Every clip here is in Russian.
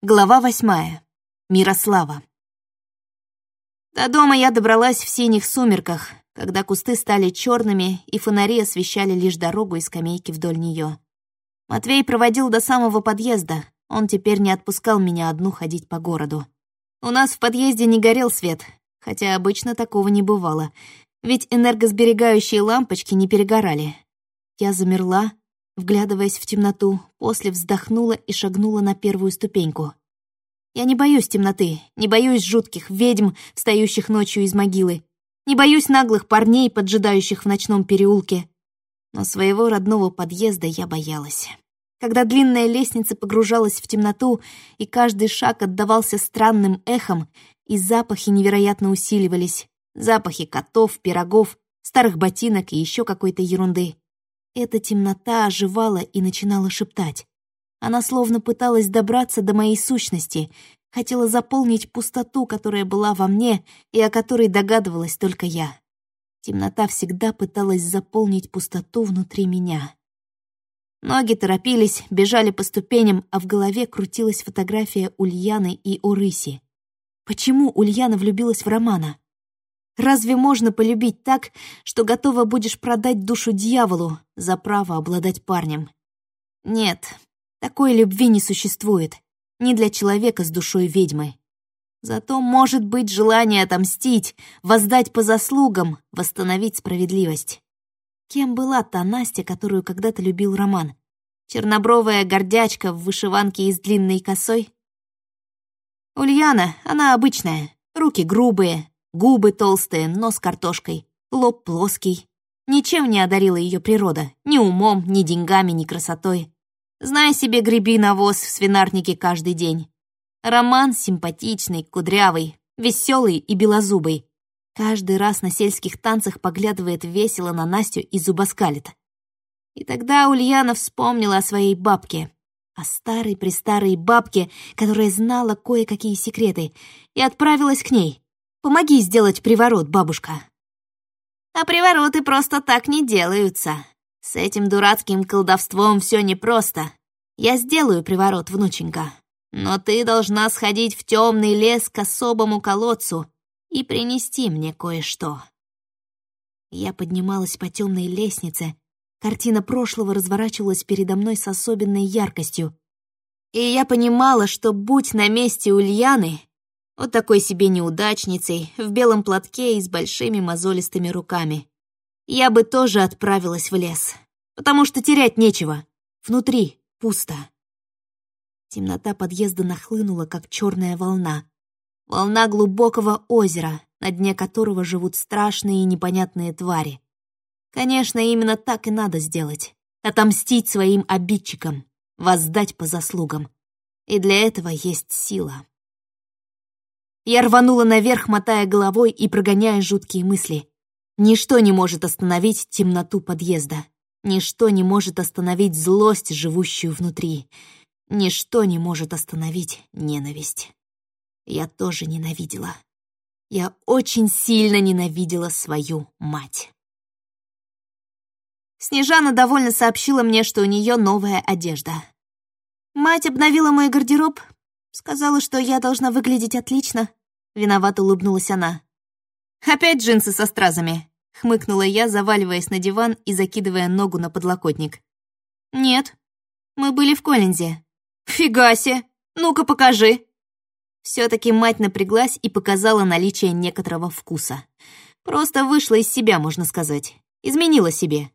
Глава восьмая. Мирослава. До дома я добралась в синих сумерках, когда кусты стали черными и фонари освещали лишь дорогу и скамейки вдоль нее. Матвей проводил до самого подъезда, он теперь не отпускал меня одну ходить по городу. У нас в подъезде не горел свет, хотя обычно такого не бывало, ведь энергосберегающие лампочки не перегорали. Я замерла, вглядываясь в темноту, после вздохнула и шагнула на первую ступеньку. Я не боюсь темноты, не боюсь жутких ведьм, встающих ночью из могилы, не боюсь наглых парней, поджидающих в ночном переулке. Но своего родного подъезда я боялась. Когда длинная лестница погружалась в темноту, и каждый шаг отдавался странным эхом, и запахи невероятно усиливались. Запахи котов, пирогов, старых ботинок и еще какой-то ерунды. Эта темнота оживала и начинала шептать. Она словно пыталась добраться до моей сущности, хотела заполнить пустоту, которая была во мне и о которой догадывалась только я. Темнота всегда пыталась заполнить пустоту внутри меня. Ноги торопились, бежали по ступеням, а в голове крутилась фотография Ульяны и Урыси. Почему Ульяна влюбилась в Романа? Разве можно полюбить так, что готова будешь продать душу дьяволу за право обладать парнем? Нет, такой любви не существует. Не для человека с душой ведьмы. Зато может быть желание отомстить, воздать по заслугам, восстановить справедливость. Кем была та Настя, которую когда-то любил Роман? Чернобровая гордячка в вышиванке из длинной косой? Ульяна, она обычная. Руки грубые, Губы толстые, нос картошкой, лоб плоский. Ничем не одарила ее природа, ни умом, ни деньгами, ни красотой. Знай себе, греби навоз в свинарнике каждый день. Роман симпатичный, кудрявый, веселый и белозубый. Каждый раз на сельских танцах поглядывает весело на Настю и зубоскалит. И тогда Ульяна вспомнила о своей бабке, о старой-престарой бабке, которая знала кое-какие секреты, и отправилась к ней, Помоги сделать приворот, бабушка». А привороты просто так не делаются. С этим дурацким колдовством все непросто. Я сделаю приворот, внученька. Но ты должна сходить в темный лес к особому колодцу и принести мне кое-что. Я поднималась по темной лестнице. Картина прошлого разворачивалась передо мной с особенной яркостью. И я понимала, что, будь на месте Ульяны, вот такой себе неудачницей, в белом платке и с большими мозолистыми руками. Я бы тоже отправилась в лес, потому что терять нечего. Внутри пусто. Темнота подъезда нахлынула, как черная волна. Волна глубокого озера, на дне которого живут страшные и непонятные твари. Конечно, именно так и надо сделать. Отомстить своим обидчикам, воздать по заслугам. И для этого есть сила. Я рванула наверх, мотая головой и прогоняя жуткие мысли. Ничто не может остановить темноту подъезда. Ничто не может остановить злость, живущую внутри. Ничто не может остановить ненависть. Я тоже ненавидела. Я очень сильно ненавидела свою мать. Снежана довольно сообщила мне, что у нее новая одежда. Мать обновила мой гардероб, сказала, что я должна выглядеть отлично, Виновато улыбнулась она. «Опять джинсы со стразами», — хмыкнула я, заваливаясь на диван и закидывая ногу на подлокотник. «Нет, мы были в Коллинзе». «Фига себе! Ну-ка покажи!» Все-таки мать напряглась и показала наличие некоторого вкуса. Просто вышла из себя, можно сказать. Изменила себе.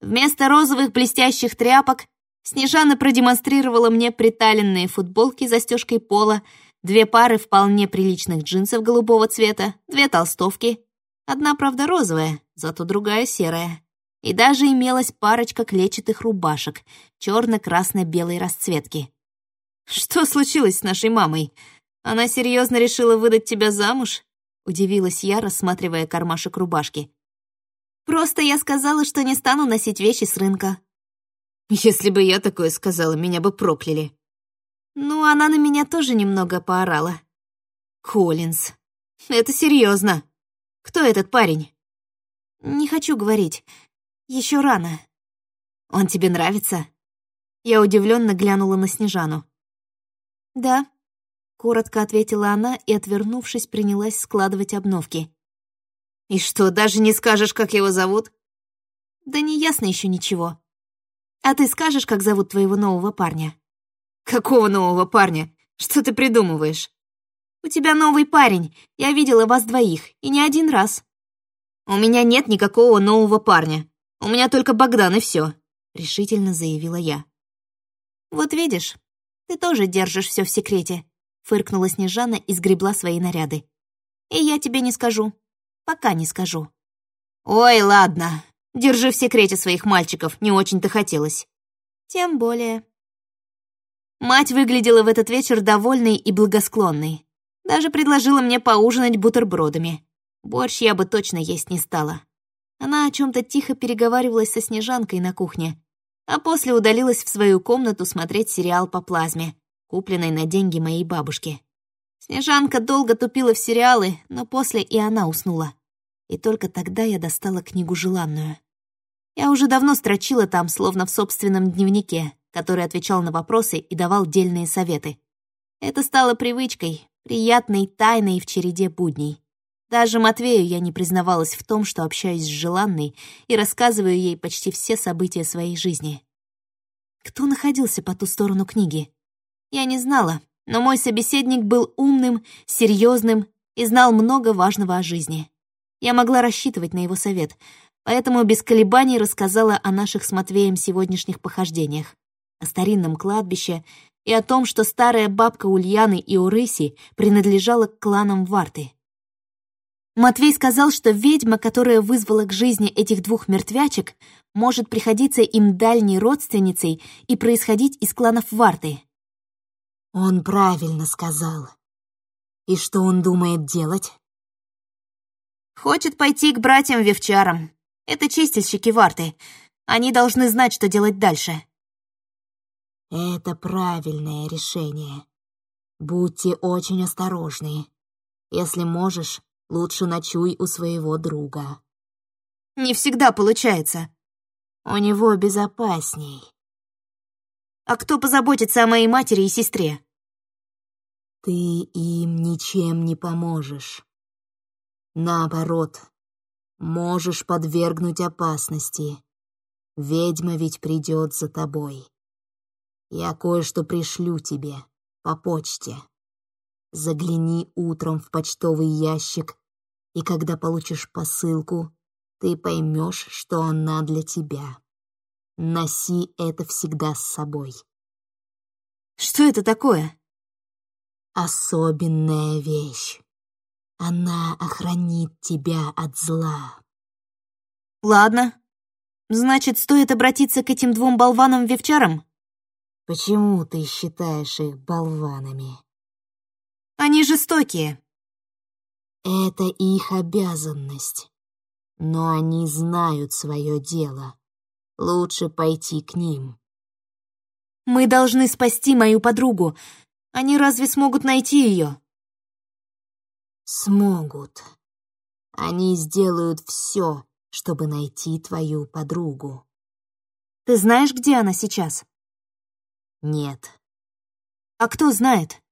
Вместо розовых блестящих тряпок Снежана продемонстрировала мне приталенные футболки с застежкой пола, Две пары вполне приличных джинсов голубого цвета, две толстовки. Одна, правда, розовая, зато другая серая. И даже имелась парочка клетчатых рубашек черно-красно-белой расцветки. «Что случилось с нашей мамой? Она серьезно решила выдать тебя замуж?» Удивилась я, рассматривая кармашек рубашки. «Просто я сказала, что не стану носить вещи с рынка». «Если бы я такое сказала, меня бы прокляли», ну, она на меня тоже немного поорала. Коллинз. Это серьезно. Кто этот парень? Не хочу говорить. Еще рано. Он тебе нравится? Я удивленно глянула на Снежану. Да, — коротко ответила она и, отвернувшись, принялась складывать обновки. «И что, даже не скажешь, как его зовут?» «Да не ясно еще ничего. А ты скажешь, как зовут твоего нового парня?» «Какого нового парня? Что ты придумываешь?» «У тебя новый парень. Я видела вас двоих, и не один раз». «У меня нет никакого нового парня. У меня только Богдан, и все», — решительно заявила я. «Вот видишь, ты тоже держишь все в секрете», — фыркнула Снежана и сгребла свои наряды. «И я тебе не скажу. Пока не скажу». «Ой, ладно. Держи в секрете своих мальчиков, не очень-то хотелось». «Тем более». Мать выглядела в этот вечер довольной и благосклонной. Даже предложила мне поужинать бутербродами. Борщ я бы точно есть не стала. Она о чем то тихо переговаривалась со Снежанкой на кухне, а после удалилась в свою комнату смотреть сериал по плазме, купленный на деньги моей бабушки. Снежанка долго тупила в сериалы, но после и она уснула. И только тогда я достала книгу желанную. Я уже давно строчила там, словно в собственном дневнике, который отвечал на вопросы и давал дельные советы. Это стало привычкой, приятной тайной в череде будней. Даже Матвею я не признавалась в том, что общаюсь с желанной и рассказываю ей почти все события своей жизни. Кто находился по ту сторону книги? Я не знала, но мой собеседник был умным, серьезным и знал много важного о жизни. Я могла рассчитывать на его совет, поэтому без колебаний рассказала о наших с Матвеем сегодняшних похождениях, о старинном кладбище и о том, что старая бабка Ульяны и Урыси принадлежала к кланам Варты. Матвей сказал, что ведьма, которая вызвала к жизни этих двух мертвячек, может приходиться им дальней родственницей и происходить из кланов Варты. Он правильно сказал. И что он думает делать? Хочет пойти к братьям-вевчарам. Это чистильщики Варты. Они должны знать, что делать дальше. Это правильное решение. Будьте очень осторожны. Если можешь, Лучше ночуй у своего друга. Не всегда получается. У него безопасней. А кто позаботится о моей матери и сестре? Ты им ничем не поможешь. Наоборот, можешь подвергнуть опасности. Ведьма ведь придет за тобой. Я кое-что пришлю тебе по почте. Загляни утром в почтовый ящик и когда получишь посылку, ты поймешь, что она для тебя. Носи это всегда с собой. Что это такое? Особенная вещь. Она охранит тебя от зла. Ладно. Значит, стоит обратиться к этим двум болванам-вевчарам? Почему ты считаешь их болванами? Они жестокие. Это их обязанность. Но они знают свое дело. Лучше пойти к ним. Мы должны спасти мою подругу. Они разве смогут найти ее? Смогут. Они сделают все, чтобы найти твою подругу. Ты знаешь, где она сейчас? Нет. А кто знает?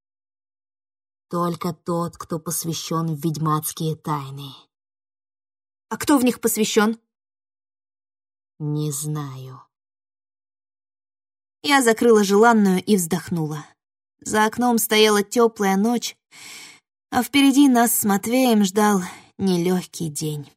Только тот, кто посвящен в ведьмацкие тайны. А кто в них посвящен? Не знаю. Я закрыла желанную и вздохнула. За окном стояла теплая ночь, а впереди нас с Матвеем ждал нелегкий день.